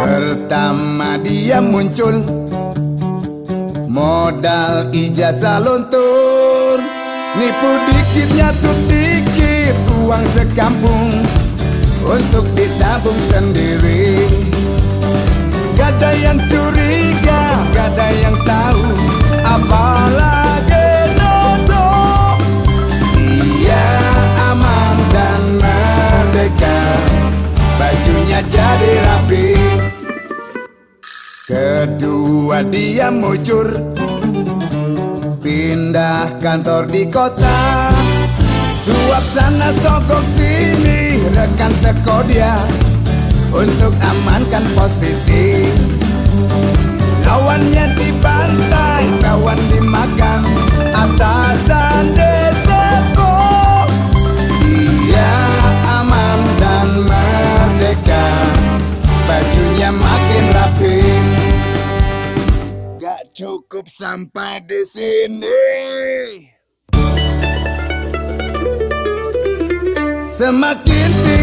Pertama dia muncul. Modal ijazah luntur. Nipu dikitnya tuh dikit Uang sekampung. Untuk ditabung sendiri. Gak ada yang curiga Gak ada yang tahu. Apalagi Dia aman dan merdeka. Bajunya jadi Kedua dia mujur Pindah kantor di kota. Suap sana sogok sini Rekan sekodia Untuk amankan cukup sampai di sini. Semakin tinggi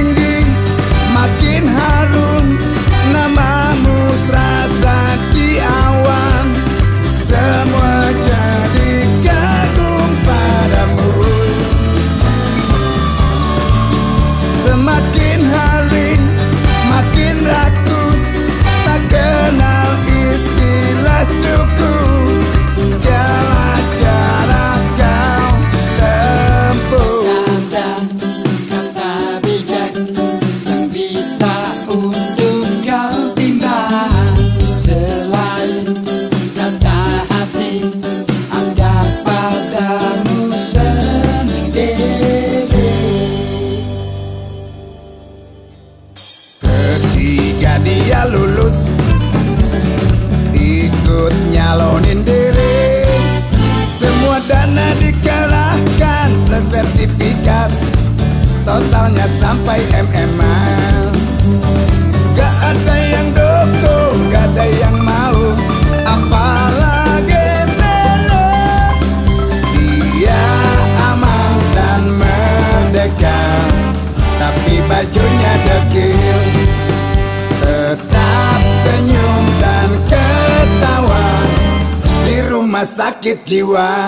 Dia lulus. Ikut nyalonin diri. Semua dana dikerahkan Plus sertifikat Totalnya sampai MMA rumah sakit jiwa